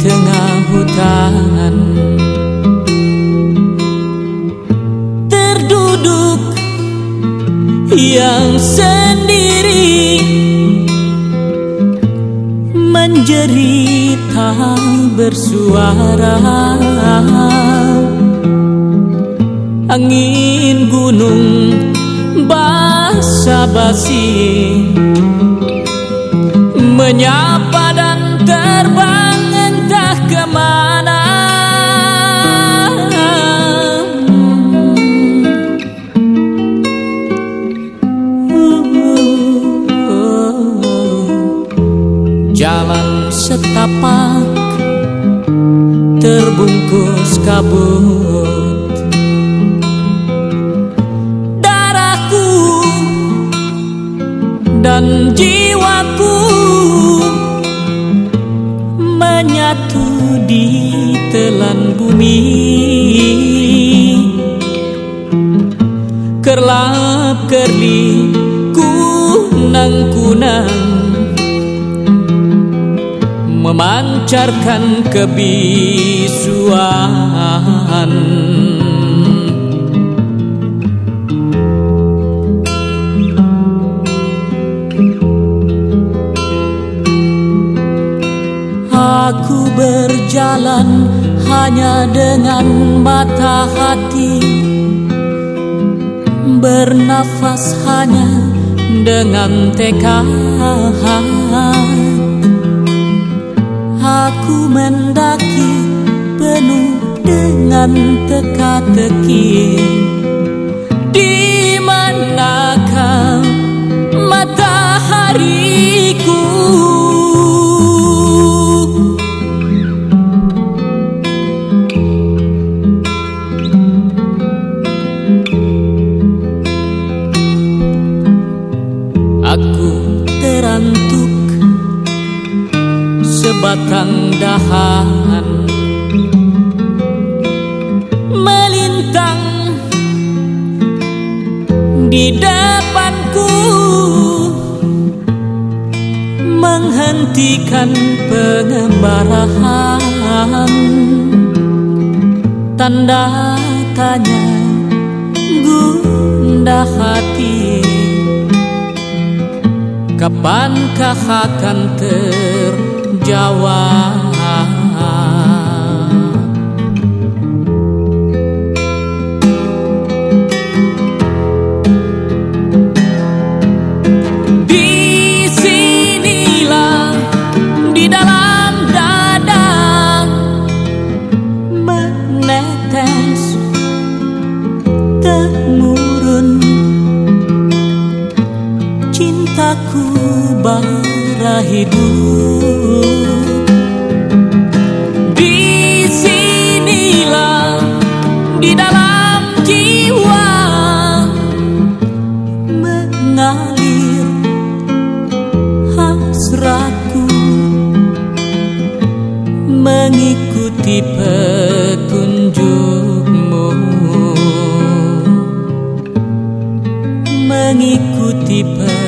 tengah hutan. Terduduk yang sendiri Menjerit tak bersuara. Angin gunung basa-basi Menyapa dan terbang Jalan setapak terbungkus kabut. Darahku dan jiwaku menyatu di telan bumi. Kerlap kerli kunang Memancarkan kebisuan Aku berjalan hanya dengan mata hati. Bernafas hanya dengan tekad Aku mendaki penuh dengan teka-teki sebatang dahan. Melintang di depanku. Menghentikan pengembarahan. Tanda tanya gundah hati Kapankah akan terjawab Di sinilah di dalam dada menetes temurun. Cintaku bara hidup. Di sinilah di dalam jiwa mengalir hasratku mengikuti petunjukmu mengikuti petunjukmu